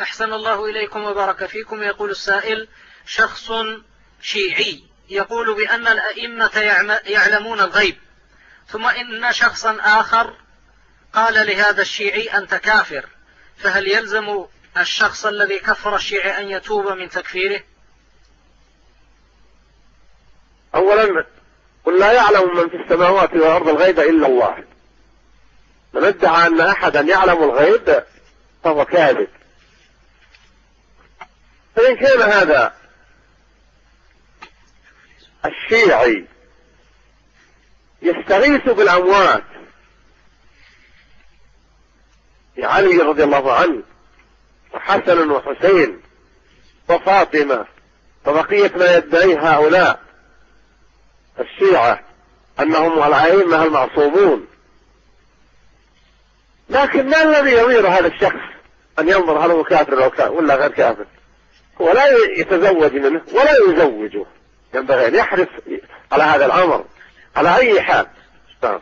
أحسن الله إليكم وبارك فيكم. يقول السائل شخص شيعي يقول بأن الأئمة يعلمون الغيب ثم إن شخصا آخر قال لهذا الشيعي أنت كافر فهل يلزم الشخص الذي كفر الشيعي أن يتوب من تكفيره؟ أولا قل لا يعلم من في السماوات والأرض الغيب إلا الله. من ادعى أن أحدا يعلم الغيب فهو كاذب. فإن كان هذا؟ الشيعي يستغيث بالأموات. علي رضي الله عنه وحسن وحسين وفاطمة وبقية ما يدعي هؤلاء الشيعة أنهم الأئمة المعصومون. لكن ما الذي يضير هذا الشخص أن ينظر هل هو كافر أو كافر ولا غير كافر؟ هو لا يتزوج منه ولا يزوجه. ينبغي أن يحرص على هذا الأمر على أي حال. نعم.